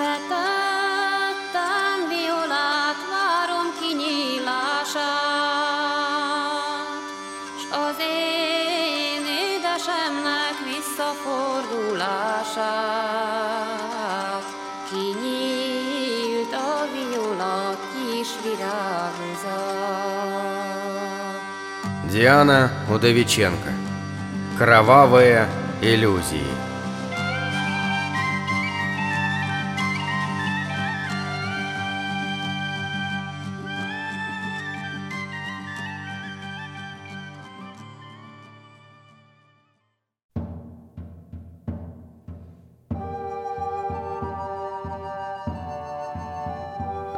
vetettem violát, várom kinyílását, s az én édesemnek visszafordulását. Kinyílt a viola kis virágzat. Диана Удовиченко. Кровавые иллюзии.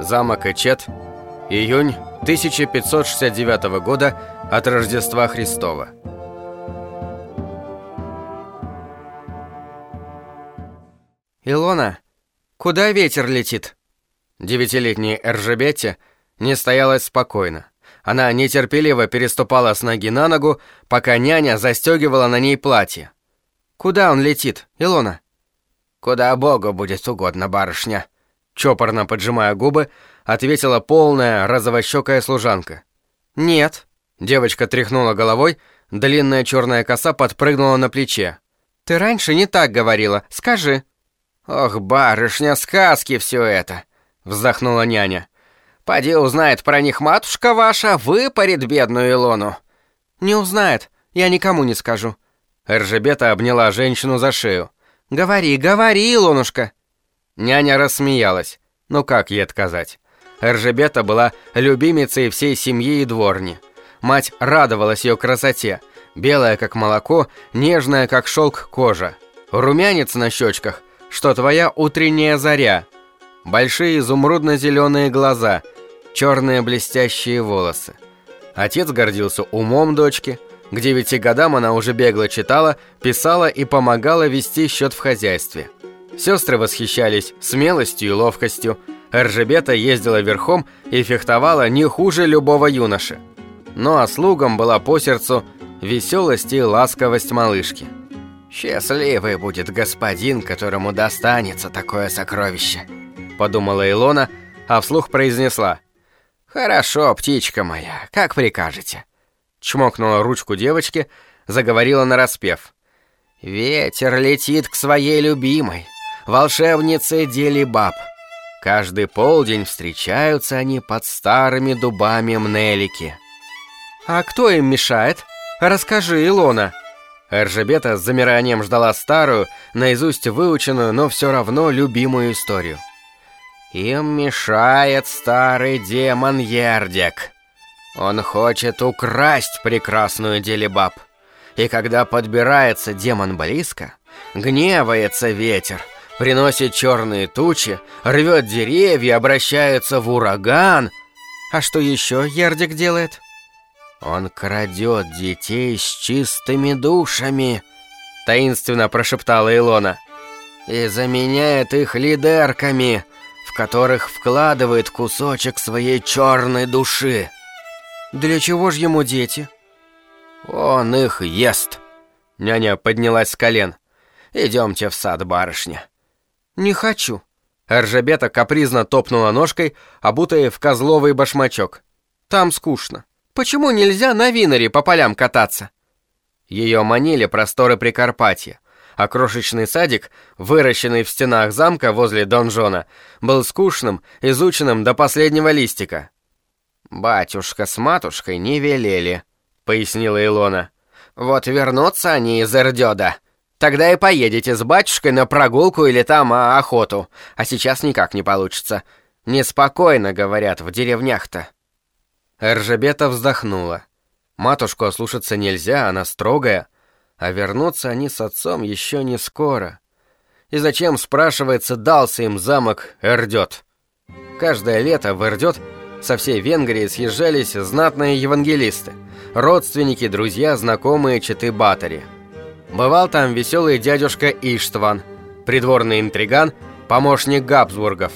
Замок Эчет. Июнь 1569 года от Рождества Христова. «Илона, куда ветер летит?» Девятилетняя Эржебетти не стоялась спокойно. Она нетерпеливо переступала с ноги на ногу, пока няня застегивала на ней платье. «Куда он летит, Илона?» «Куда Богу будет угодно, барышня», чопорно поджимая губы, ответила полная розовощекая служанка. «Нет». Девочка тряхнула головой, длинная черная коса подпрыгнула на плече. «Ты раньше не так говорила, скажи». «Ох, барышня, сказки все это!» — вздохнула няня. «Поди узнает про них матушка ваша, выпарит бедную Илону». «Не узнает, я никому не скажу». Эржебета обняла женщину за шею. «Говори, говори, Илонушка!» Няня рассмеялась. Ну как ей отказать? Эржебета была любимицей всей семьи и дворни. Мать радовалась ее красоте. Белая, как молоко, нежная, как шелк кожа. Румянец на щечках, что твоя утренняя заря. Большие изумрудно-зеленые глаза, черные блестящие волосы. Отец гордился умом дочки. К девяти годам она уже бегло читала, писала и помогала вести счет в хозяйстве. Сестры восхищались смелостью и ловкостью. Эржебета ездила верхом и фехтовала не хуже любого юноши. Ну а слугам была по сердцу веселость и ласковость малышки. «Счастливый будет господин, которому достанется такое сокровище», — подумала Илона, а вслух произнесла. «Хорошо, птичка моя, как прикажете». Чмокнула ручку девочки, заговорила нараспев. «Ветер летит к своей любимой, волшебнице Делибаб. Каждый полдень встречаются они под старыми дубами Мнелики. «А кто им мешает? Расскажи, Илона!» Эржебета с замиранием ждала старую, наизусть выученную, но все равно любимую историю. «Им мешает старый демон Ердек. Он хочет украсть прекрасную Делибаб. И когда подбирается демон близко, гневается ветер, приносит черные тучи, рвет деревья, обращается в ураган. А что еще Ердик делает? Он крадет детей с чистыми душами, таинственно прошептала Илона, и заменяет их лидерками, в которых вкладывает кусочек своей черной души. Для чего же ему дети? Он их ест. Няня поднялась с колен. Идемте в сад, барышня. «Не хочу». Эржебета капризно топнула ножкой, обутая в козловый башмачок. «Там скучно. Почему нельзя на виноре по полям кататься?» Ее манили просторы Прикарпатья, а крошечный садик, выращенный в стенах замка возле донжона, был скучным, изученным до последнего листика. «Батюшка с матушкой не велели», — пояснила Илона. «Вот вернутся они из Эрдёда, Тогда и поедете с батюшкой на прогулку или там а, охоту. А сейчас никак не получится. Неспокойно, говорят, в деревнях-то». Эржебета вздохнула. Матушку ослушаться нельзя, она строгая. А вернуться они с отцом еще не скоро. И зачем, спрашивается, дался им замок Эрдет? Каждое лето в Эрдет со всей Венгрии съезжались знатные евангелисты, родственники, друзья, знакомые читы Батари. Бывал там веселый дядюшка Иштван, придворный интриган, помощник Габсбургов,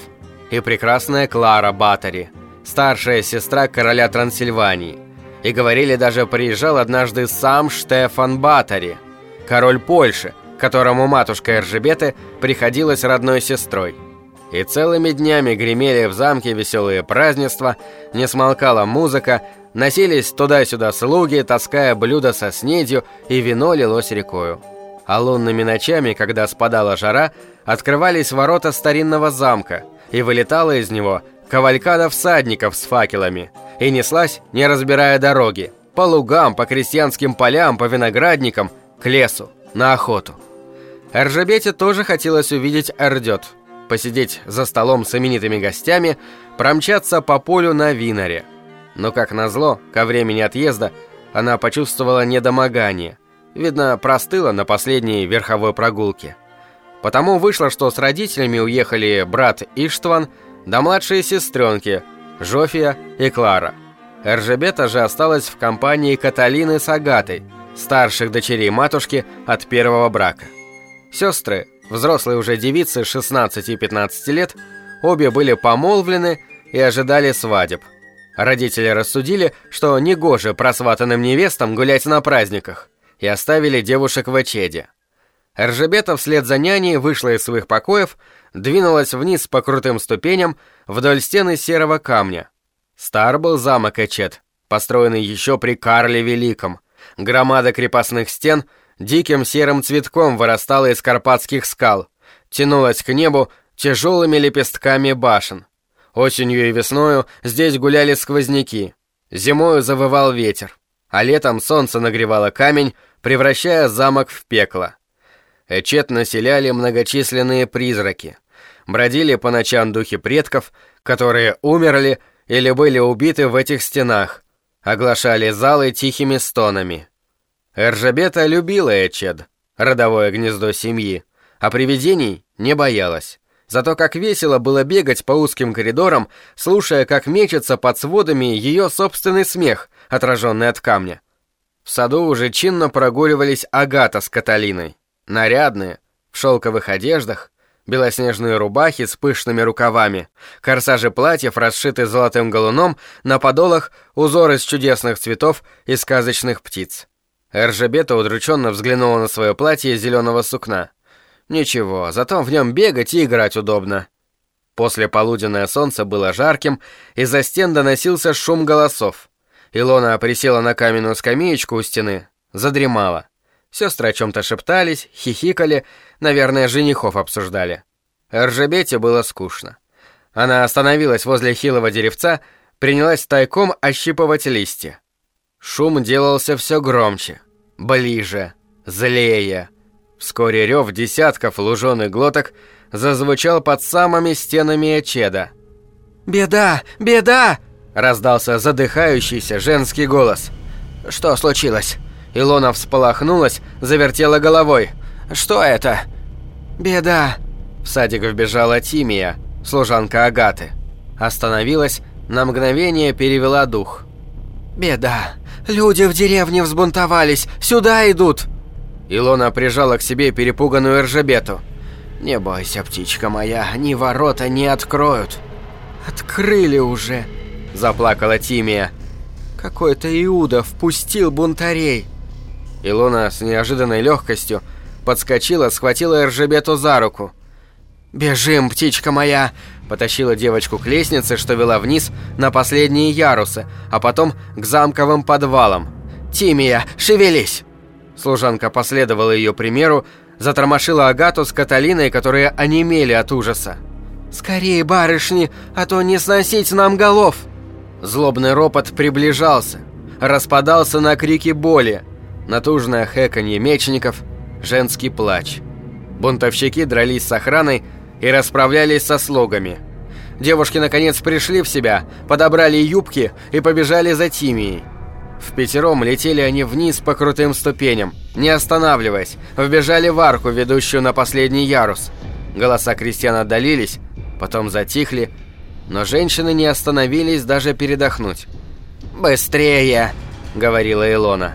и прекрасная Клара Батари, старшая сестра короля Трансильвании. И говорили, даже приезжал однажды сам Штефан Батари, король Польши, которому матушка Эржебеты приходилась родной сестрой. И целыми днями гремели в замке веселые празднества, не смолкала музыка, носились туда-сюда слуги, таская блюда со снедью, и вино лилось рекою. А лунными ночами, когда спадала жара, открывались ворота старинного замка, и вылетала из него кавалькада всадников с факелами, и неслась, не разбирая дороги, по лугам, по крестьянским полям, по виноградникам, к лесу, на охоту. Эржебете тоже хотелось увидеть Эрдет, посидеть за столом с именитыми гостями, промчаться по полю на Виноре. Но, как назло, ко времени отъезда она почувствовала недомогание. Видно, простыла на последней верховой прогулке. Потому вышло, что с родителями уехали брат Иштван да младшие сестренки Жофия и Клара. Эржебета же осталась в компании Каталины с Агатой, старших дочерей матушки от первого брака. Сестры, взрослые уже девицы 16 и 15 лет, обе были помолвлены и ожидали свадеб. Родители рассудили, что негоже просватанным невестам гулять на праздниках, и оставили девушек в очеде. Эржебета вслед за няней вышла из своих покоев, двинулась вниз по крутым ступеням вдоль стены серого камня. Стар был замок Эчет, построенный еще при Карле Великом. Громада крепостных стен – диким серым цветком вырастала из карпатских скал, тянулась к небу тяжелыми лепестками башен. Осенью и весною здесь гуляли сквозняки, зимою завывал ветер, а летом солнце нагревало камень, превращая замок в пекло. Эчет населяли многочисленные призраки. Бродили по ночам духи предков, которые умерли или были убиты в этих стенах, оглашали залы тихими стонами. Эржабета любила Эчед, родовое гнездо семьи, а привидений не боялась. Зато как весело было бегать по узким коридорам, слушая, как мечется под сводами ее собственный смех, отраженный от камня. В саду уже чинно прогуливались Агата с Каталиной. Нарядные, в шелковых одеждах, белоснежные рубахи с пышными рукавами, корсажи платьев, расшиты золотым галуном, на подолах узоры из чудесных цветов и сказочных птиц. Эржебета удрученно взглянула на свое платье зеленого сукна. Ничего, зато в нем бегать и играть удобно. После полуденное солнце было жарким, из-за стен доносился шум голосов. Илона присела на каменную скамеечку у стены, задремала. Сестры о чем-то шептались, хихикали, наверное, женихов обсуждали. Эржебете было скучно. Она остановилась возле хилого деревца, принялась тайком ощипывать листья. Шум делался все громче, ближе, злее. Вскоре рев десятков луженых глоток зазвучал под самыми стенами Эчеда. «Беда! Беда!» – раздался задыхающийся женский голос. «Что случилось?» Илона всполохнулась, завертела головой. «Что это?» «Беда!» В садик вбежала Тимия, служанка Агаты. Остановилась, на мгновение перевела дух. «Беда! Люди в деревне взбунтовались! Сюда идут!» Илона прижала к себе перепуганную Эржебету. «Не бойся, птичка моя, ни ворота не откроют!» «Открыли уже!» – заплакала Тимия. «Какой-то Иуда впустил бунтарей!» Илона с неожиданной легкостью подскочила, схватила Эржебету за руку. «Бежим, птичка моя!» Потащила девочку к лестнице, что вела вниз на последние ярусы, а потом к замковым подвалам. «Тимия, шевелись!» Служанка последовала ее примеру, затормошила Агату с Каталиной, которые онемели от ужаса. «Скорее, барышни, а то не сносить нам голов!» Злобный ропот приближался, распадался на крики боли, натужное хэканье мечников, женский плач. Бунтовщики дрались с охраной, и расправлялись со слугами. Девушки наконец пришли в себя, подобрали юбки и побежали за Тимией. В пятером летели они вниз по крутым ступеням, не останавливаясь, вбежали в арку, ведущую на последний ярус. Голоса крестьян отдалились, потом затихли, но женщины не остановились даже передохнуть. «Быстрее!» — говорила Илона.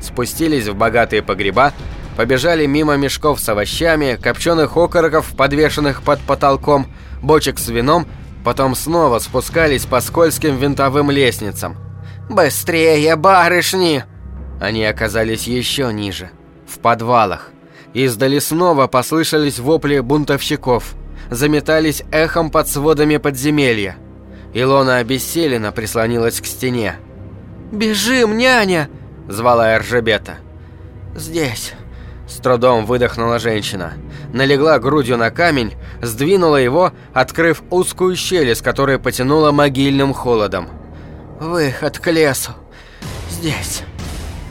Спустились в богатые погреба, побежали мимо мешков с овощами, копченых окороков, подвешенных под потолком, бочек с вином, потом снова спускались по скользким винтовым лестницам. «Быстрее, барышни!» Они оказались еще ниже, в подвалах. Издали снова послышались вопли бунтовщиков. заметались эхом под сводами подземелья. Илона обессиленно прислонилась к стене. «Бежим, няня!» – звала Эржебета. «Здесь». С трудом выдохнула женщина. Налегла грудью на камень, сдвинула его, открыв узкую щель, из которой потянула могильным холодом. «Выход к лесу. Здесь».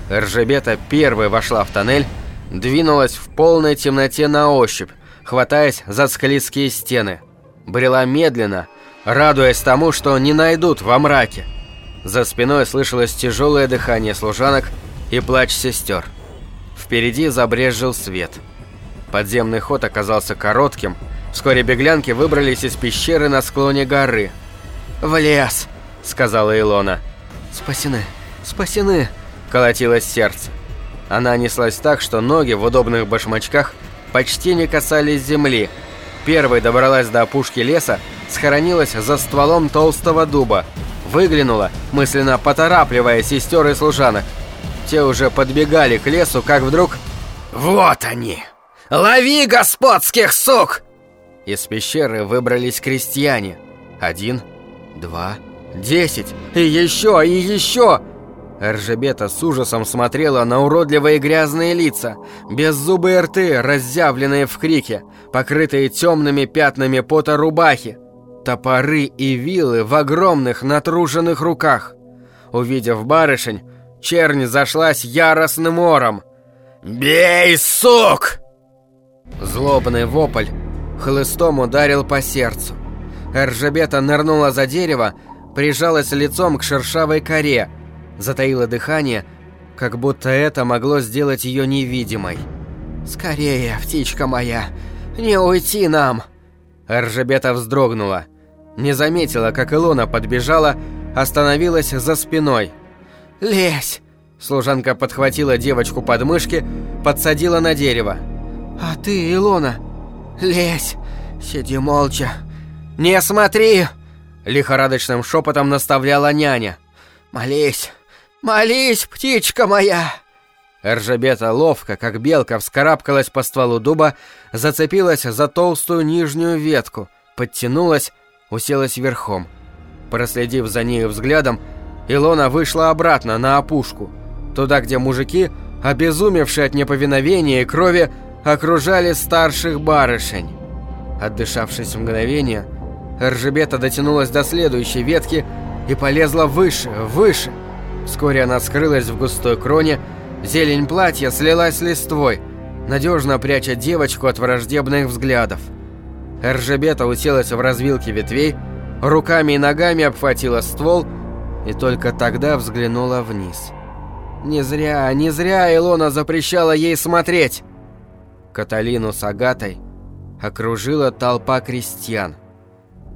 Эржебета первой вошла в тоннель, двинулась в полной темноте на ощупь, хватаясь за склизкие стены. Брела медленно, радуясь тому, что не найдут во мраке. За спиной слышалось тяжелое дыхание служанок и плач сестер. Впереди забрезжил свет. Подземный ход оказался коротким. Вскоре беглянки выбрались из пещеры на склоне горы. «В лес!» — сказала Илона. «Спасены! Спасены!» — колотилось сердце. Она неслась так, что ноги в удобных башмачках почти не касались земли. Первой добралась до опушки леса, схоронилась за стволом толстого дуба. Выглянула, мысленно поторапливая сестер и служанок. Те уже подбегали к лесу, как вдруг... «Вот они! Лови господских сук!» Из пещеры выбрались крестьяне. Один, два, десять, и еще, и еще! Эржебета с ужасом смотрела на уродливые грязные лица, беззубые рты, разъявленные в крике, покрытые темными пятнами пота рубахи, топоры и вилы в огромных натруженных руках. Увидев барышень, чернь зашлась яростным ором. «Бей, сук!» Злобный вопль хлыстом ударил по сердцу. Эржебета нырнула за дерево, прижалась лицом к шершавой коре, затаила дыхание, как будто это могло сделать ее невидимой. «Скорее, птичка моя, не уйти нам!» Эржебета вздрогнула. Не заметила, как Илона подбежала, остановилась за спиной. «Лезь!» Служанка подхватила девочку под мышки, подсадила на дерево. «А ты, Илона, лезь! Сиди молча! Не смотри!» Лихорадочным шепотом наставляла няня. «Молись! Молись, птичка моя!» Эржебета ловко, как белка, вскарабкалась по стволу дуба, зацепилась за толстую нижнюю ветку, подтянулась, уселась верхом. Проследив за нею взглядом, Илона вышла обратно на опушку, туда, где мужики, обезумевшие от неповиновения и крови, окружали старших барышень. Отдышавшись мгновение, Эржебета дотянулась до следующей ветки и полезла выше, выше. Вскоре она скрылась в густой кроне, зелень платья слилась с листвой, надежно пряча девочку от враждебных взглядов. Эржебета уселась в развилке ветвей, руками и ногами обхватила ствол и только тогда взглянула вниз. Не зря, не зря Илона запрещала ей смотреть. Каталину с Агатой окружила толпа крестьян.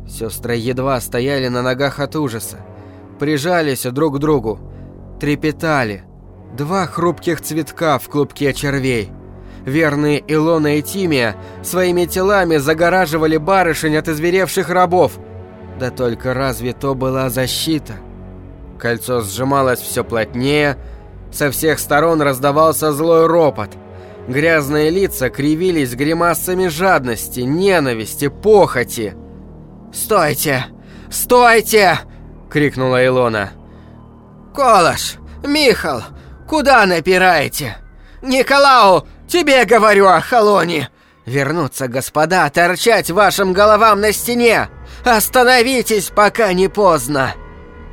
Сестры едва стояли на ногах от ужаса, прижались друг к другу, трепетали. Два хрупких цветка в клубке червей. Верные Илона и Тимия своими телами загораживали барышень от изверевших рабов. Да только разве то была защита? Кольцо сжималось все плотнее, со всех сторон раздавался злой ропот. Грязные лица кривились гримасами жадности, ненависти, похоти. «Стойте! Стойте!» — крикнула Илона. «Колош! Михал! Куда напираете? Николау, тебе говорю о Халоне! Вернуться, господа, торчать вашим головам на стене! Остановитесь, пока не поздно!»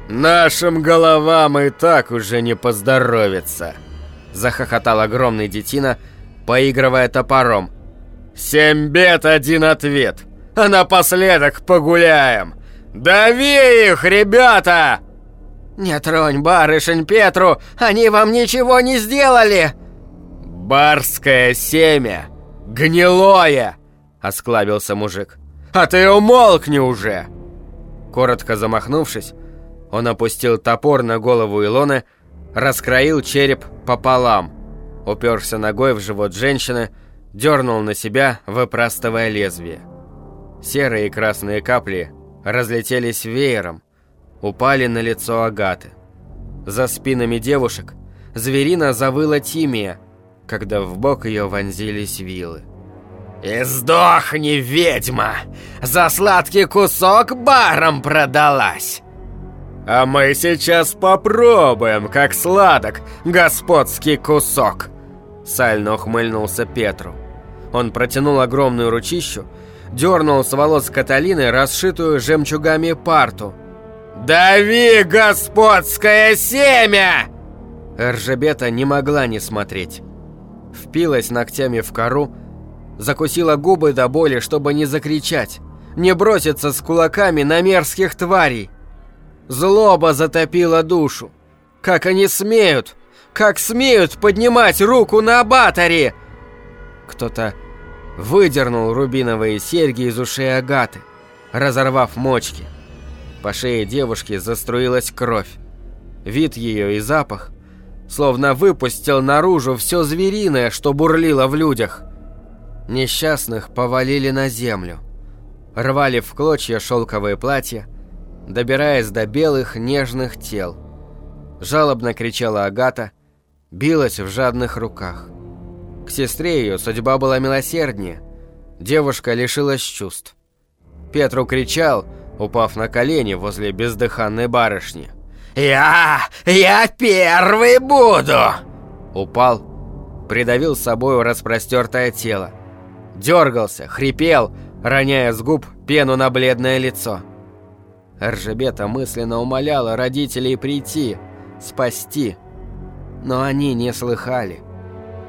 «Нашим головам и так уже не поздоровится!» Захохотал огромный детина, поигрывая топором. «Семь бед, один ответ! А напоследок погуляем! Дави их, ребята!» «Не тронь барышень Петру, они вам ничего не сделали!» «Барское семя! Гнилое!» — осклабился мужик. «А ты умолкни уже!» Коротко замахнувшись, он опустил топор на голову Илоны, раскроил череп пополам, уперся ногой в живот женщины, дернул на себя, выпрастывая лезвие. Серые и красные капли разлетелись веером, упали на лицо Агаты. За спинами девушек зверина завыла Тимия, когда в бок ее вонзились вилы. «И сдохни, ведьма! За сладкий кусок баром продалась!» «А мы сейчас попробуем, как сладок господский кусок!» Сально ухмыльнулся Петру. Он протянул огромную ручищу, дернул с волос Каталины расшитую жемчугами парту. «Дави, господское семя!» Ржебета не могла не смотреть. Впилась ногтями в кору, закусила губы до боли, чтобы не закричать, не броситься с кулаками на мерзких тварей. Злоба затопила душу. Как они смеют? Как смеют поднимать руку на Абатаре? Кто-то выдернул рубиновые серьги из ушей Агаты, разорвав мочки. По шее девушки заструилась кровь. Вид ее и запах словно выпустил наружу все звериное, что бурлило в людях. Несчастных повалили на землю. Рвали в клочья шелковые платья, добираясь до белых нежных тел. Жалобно кричала Агата, билась в жадных руках. К сестре ее судьба была милосерднее. Девушка лишилась чувств. Петру кричал, упав на колени возле бездыханной барышни. «Я... я первый буду!» Упал, придавил с собою распростертое тело. Дергался, хрипел, роняя с губ пену на бледное лицо. Ржебета мысленно умоляла родителей прийти, спасти. Но они не слыхали.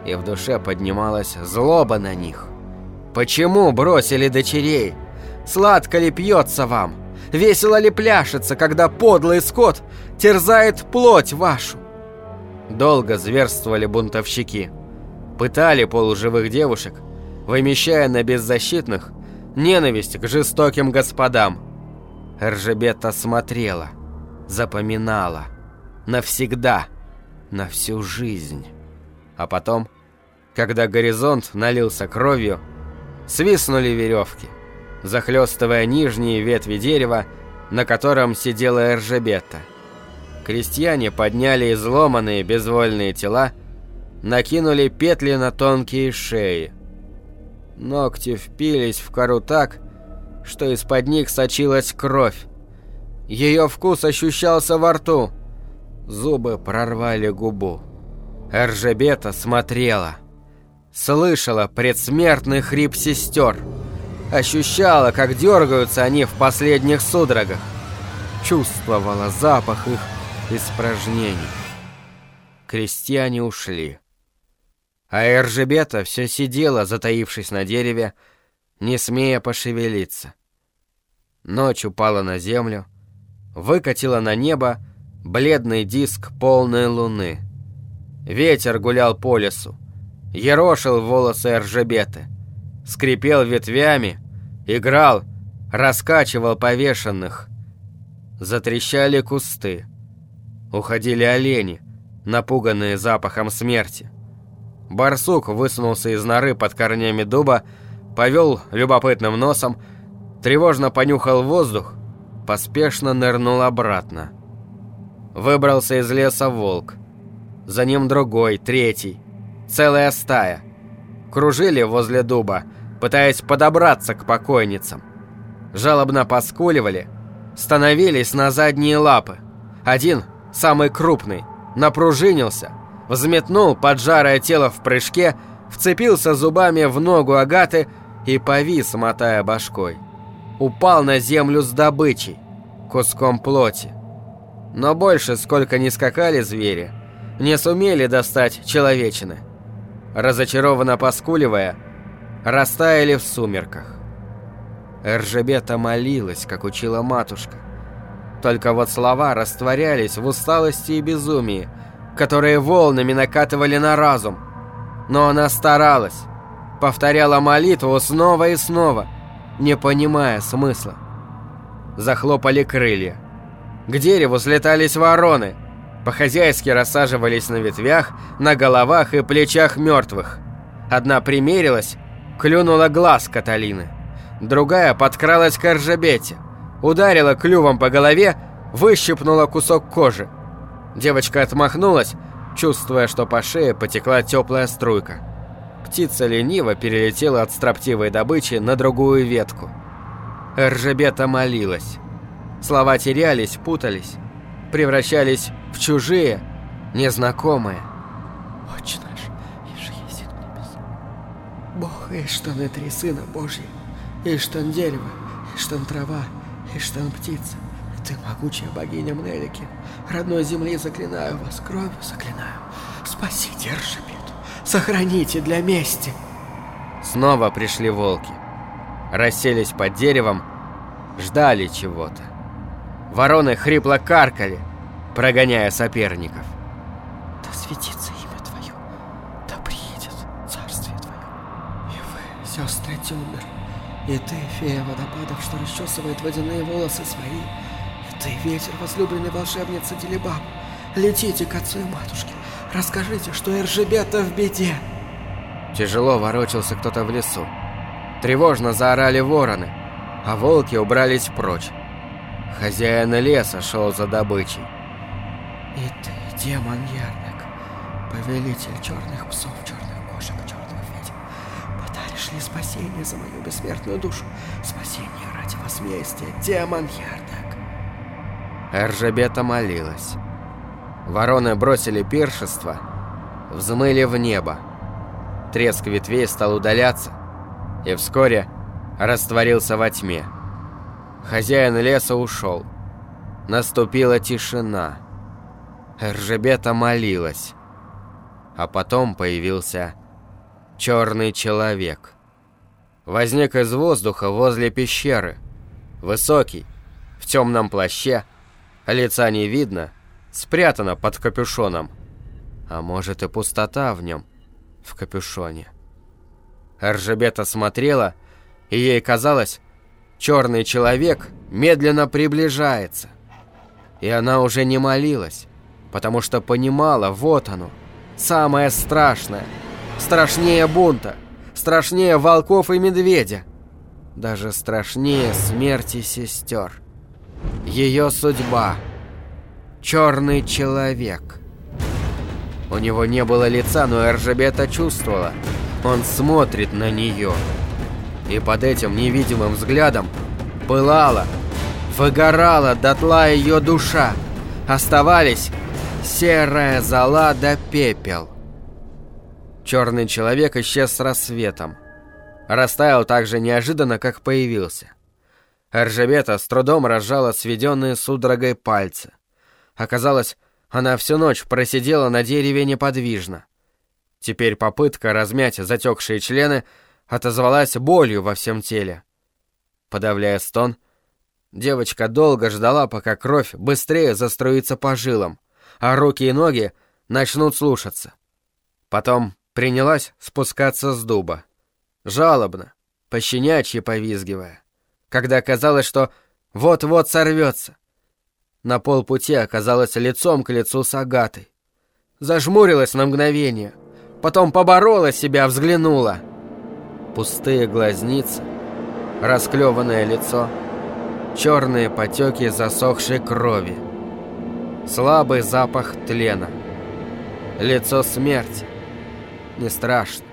И в душе поднималась злоба на них. Почему бросили дочерей? Сладко ли пьется вам? Весело ли пляшется, когда подлый скот терзает плоть вашу? Долго зверствовали бунтовщики. Пытали полуживых девушек, вымещая на беззащитных ненависть к жестоким господам. Ржебета смотрела, запоминала. Навсегда, на всю жизнь. А потом, когда горизонт налился кровью, свистнули веревки, захлестывая нижние ветви дерева, на котором сидела Эржебета. Крестьяне подняли изломанные безвольные тела, накинули петли на тонкие шеи. Ногти впились в кору так, что из-под них сочилась кровь. Ее вкус ощущался во рту. Зубы прорвали губу. Эржебета смотрела. Слышала предсмертный хрип сестер. Ощущала, как дергаются они в последних судорогах. Чувствовала запах их испражнений. Крестьяне ушли. А Эржебета все сидела, затаившись на дереве, не смея пошевелиться. Ночь упала на землю, выкатила на небо бледный диск полной луны. Ветер гулял по лесу, ерошил волосы Эржебеты, скрипел ветвями, играл, раскачивал повешенных. Затрещали кусты. Уходили олени, напуганные запахом смерти. Барсук высунулся из норы под корнями дуба, повел любопытным носом, тревожно понюхал воздух, поспешно нырнул обратно. Выбрался из леса волк. За ним другой, третий. Целая стая. Кружили возле дуба, пытаясь подобраться к покойницам. Жалобно поскуливали, становились на задние лапы. Один, самый крупный, напружинился, взметнул поджарое тело в прыжке, вцепился зубами в ногу Агаты и повис, мотая башкой. Упал на землю с добычей, куском плоти. Но больше, сколько ни скакали звери, не сумели достать человечины. Разочарованно поскуливая, растаяли в сумерках. Эржебета молилась, как учила матушка. Только вот слова растворялись в усталости и безумии, которые волнами накатывали на разум. Но она старалась, повторяла молитву снова и снова, не понимая смысла. Захлопали крылья. К дереву слетались вороны, по-хозяйски рассаживались на ветвях, на головах и плечах мертвых. Одна примерилась, клюнула глаз Каталины. Другая подкралась к Ржебете, ударила клювом по голове, выщипнула кусок кожи. Девочка отмахнулась, чувствуя, что по шее потекла теплая струйка. Птица лениво перелетела от строптивой добычи на другую ветку. Эржебета молилась. Слова терялись, путались, превращались в чужие, незнакомые. Отче наш, иже есть в небесах. Бог, и что на три Сына Божьи, и что дерево, и что трава, и что птица. Ты могучая богиня Мнелики, родной земли заклинаю вас, кровью заклинаю. Спасите Эршебету, сохраните для мести. Снова пришли волки. Расселись под деревом, ждали чего-то. Вороны хрипло каркали, прогоняя соперников. Да светится имя Твое, да приедет царствие Твое. И вы, сестры Тюндер, и ты, фея водопадов, что расчесывает водяные волосы свои, и ты, ветер, возлюбленной волшебницы Делибаб, летите к отцу и матушке, расскажите, что Эржебета в беде. Тяжело ворочался кто-то в лесу. Тревожно заорали вороны, а волки убрались прочь. Хозяин леса шел за добычей. И ты, демон Ярник, повелитель черных псов, черных кошек, черных ведьм, подаришь ли спасение за мою бессмертную душу? Спасение ради возмездия, демон Ярник. Эржебета молилась. Вороны бросили пиршество, взмыли в небо. Треск ветвей стал удаляться, и вскоре растворился во тьме. Хозяин леса ушел. Наступила тишина. Эржебета молилась. А потом появился черный человек. Возник из воздуха возле пещеры. Высокий, в темном плаще, лица не видно, спрятано под капюшоном. А может и пустота в нем, в капюшоне. Эржебета смотрела, и ей казалось, черный человек медленно приближается. И она уже не молилась, потому что понимала, вот оно, самое страшное, страшнее бунта, страшнее волков и медведя, даже страшнее смерти сестер. Ее судьба — черный человек. У него не было лица, но Эржебета чувствовала, он смотрит на нее. И под этим невидимым взглядом пылала, выгорала дотла ее душа. Оставались серая зола да пепел. Черный человек исчез с рассветом. Растаял так же неожиданно, как появился. Эржебета с трудом разжала сведенные судорогой пальцы. Оказалось, она всю ночь просидела на дереве неподвижно. Теперь попытка размять затекшие члены отозвалась болью во всем теле. Подавляя стон, девочка долго ждала, пока кровь быстрее заструится по жилам, а руки и ноги начнут слушаться. Потом принялась спускаться с дуба. Жалобно, пощенячьи повизгивая, когда казалось, что вот-вот сорвется. На полпути оказалась лицом к лицу с Агатой. Зажмурилась на мгновение, потом поборола себя, взглянула — пустые глазницы, расклеванное лицо, черные потеки засохшей крови, слабый запах тлена, лицо смерти. Не страшно.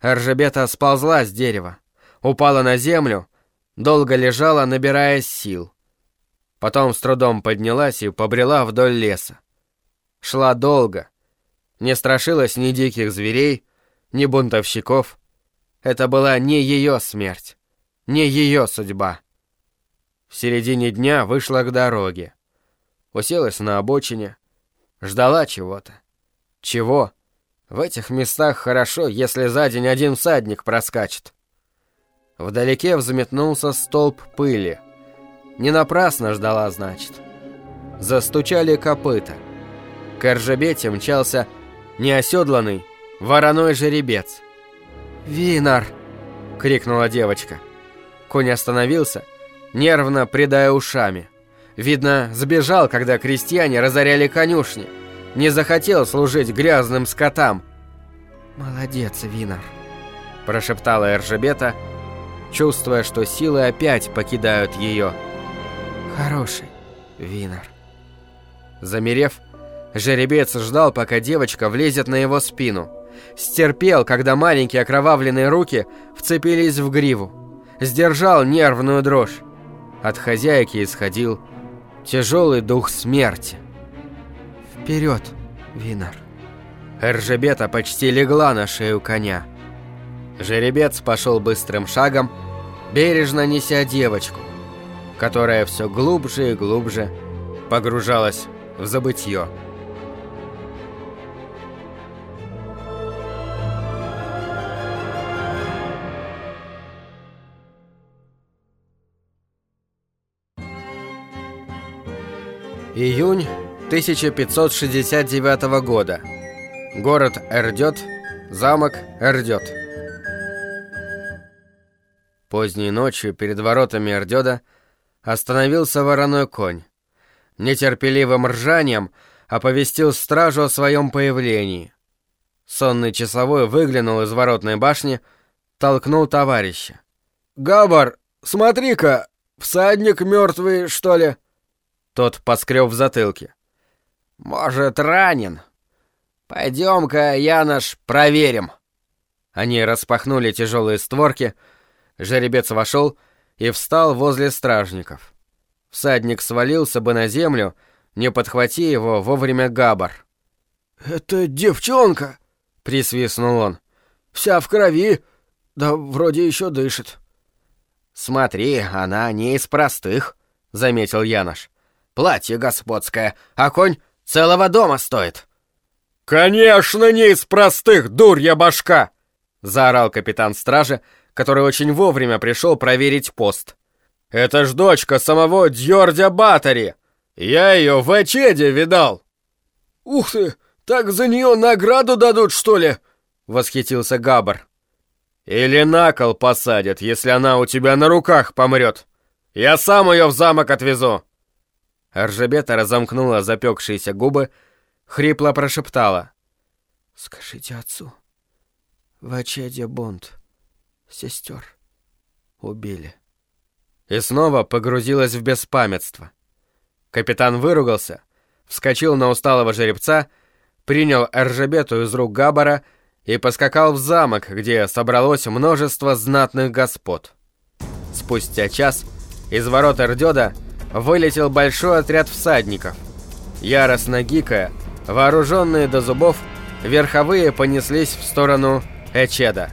Эржебета сползла с дерева, упала на землю, долго лежала, набирая сил. Потом с трудом поднялась и побрела вдоль леса. Шла долго, не страшилась ни диких зверей, ни бунтовщиков, это была не ее смерть, не ее судьба. В середине дня вышла к дороге. Уселась на обочине, ждала чего-то. Чего? В этих местах хорошо, если за день один всадник проскачет. Вдалеке взметнулся столб пыли. Не напрасно ждала, значит. Застучали копыта. К Ржебете мчался неоседланный вороной жеребец — «Винар!» — крикнула девочка. Конь остановился, нервно придая ушами. Видно, сбежал, когда крестьяне разоряли конюшни. Не захотел служить грязным скотам. «Молодец, Винар!» — прошептала Эржебета, чувствуя, что силы опять покидают ее. «Хороший, Винар!» Замерев, жеребец ждал, пока девочка влезет на его спину — стерпел, когда маленькие окровавленные руки вцепились в гриву. Сдержал нервную дрожь. От хозяйки исходил тяжелый дух смерти. Вперед, Винар. Эржебета почти легла на шею коня. Жеребец пошел быстрым шагом, бережно неся девочку, которая все глубже и глубже погружалась в забытье. Июнь 1569 года. Город Эрдет, замок Эрдет. Поздней ночью перед воротами Эрдёда остановился вороной конь. Нетерпеливым ржанием оповестил стражу о своем появлении. Сонный часовой выглянул из воротной башни, толкнул товарища. «Габар, смотри-ка, всадник мертвый, что ли?» Тот поскреб в затылке. «Может, ранен? Пойдем-ка, Янош, проверим». Они распахнули тяжелые створки, жеребец вошел и встал возле стражников. Всадник свалился бы на землю, не подхвати его вовремя Габар. «Это девчонка!» — присвистнул он. «Вся в крови, да вроде еще дышит». «Смотри, она не из простых», — заметил Янош платье господское, а конь целого дома стоит». «Конечно, не из простых, дурья башка!» — заорал капитан стражи, который очень вовремя пришел проверить пост. «Это ж дочка самого Дьордя Батари! Я ее в Эчеде видал!» «Ух ты, так за нее награду дадут, что ли?» — восхитился Габар. «Или на кол посадят, если она у тебя на руках помрет. Я сам ее в замок отвезу!» Аржебета разомкнула запекшиеся губы, хрипло прошептала. «Скажите отцу, в очеде бунт, сестер убили». И снова погрузилась в беспамятство. Капитан выругался, вскочил на усталого жеребца, принял Эржебету из рук Габара и поскакал в замок, где собралось множество знатных господ. Спустя час из ворот Эрдёда вылетел большой отряд всадников. Яростно гикая, вооруженные до зубов, верховые понеслись в сторону Эчеда.